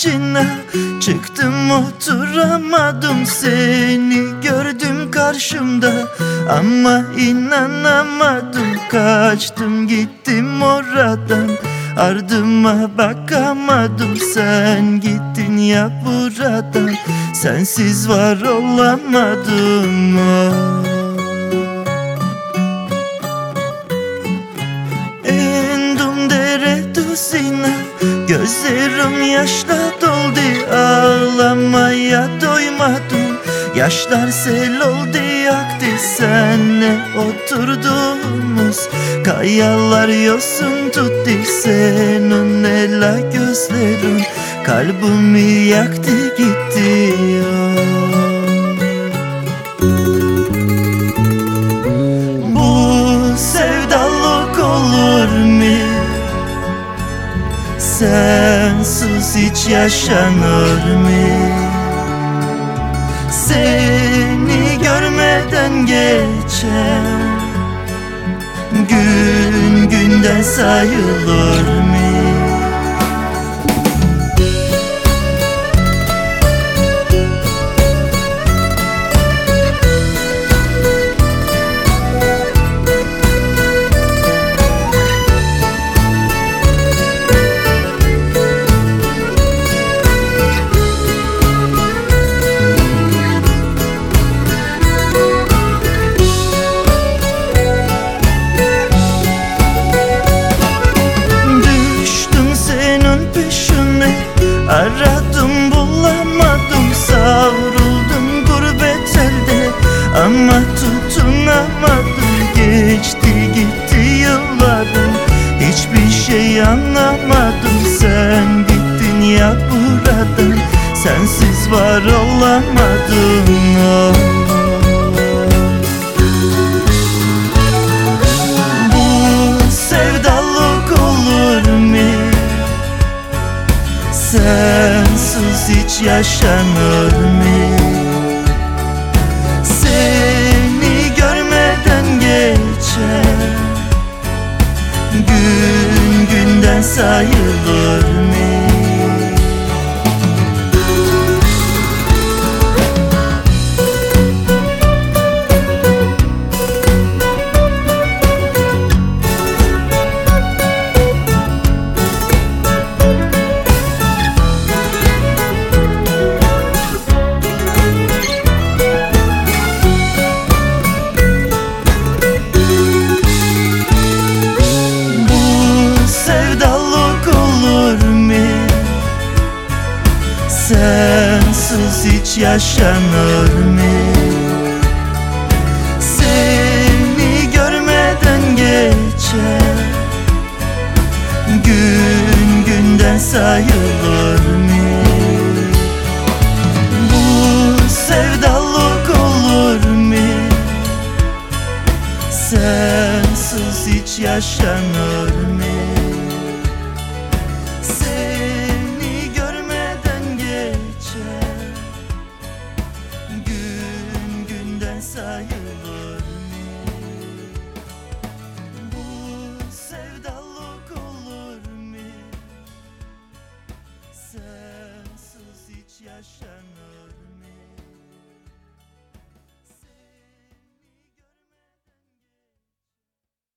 ağacına Çıktım oturamadım seni gördüm karşımda Ama inanamadım kaçtım gittim oradan Ardıma bakamadım sen gittin ya buradan Sensiz var olamadım oh. Endum dere duzina Gözlerim yaşla doldu Ağlamaya doymadım. Yaşlar sel oldu yaktı senle oturduğumuz. Kayalar yosun tuttu senin ela gözlerin Kalbimi yaktı gitti oh. Sensiz hiç yaşanır mı? Seni görmeden geçer Gün günden sayılır Aradım bulamadım Savruldum gurbet elde Ama tutunamadım Geçti gitti yıllarım. Hiçbir şey anlamadım Sen gittin ya buradan. Sensiz var olamadım oh. Hiç yaşanır mı? Seni görmeden geçer Gün günden sayılır mı? Sensiz hiç yaşanır mı? Seni görmeden geçer Gün günden sayılır mı? Bu sevdalık olur mu? Sensiz hiç yaşanır mı? Yaşanır mı?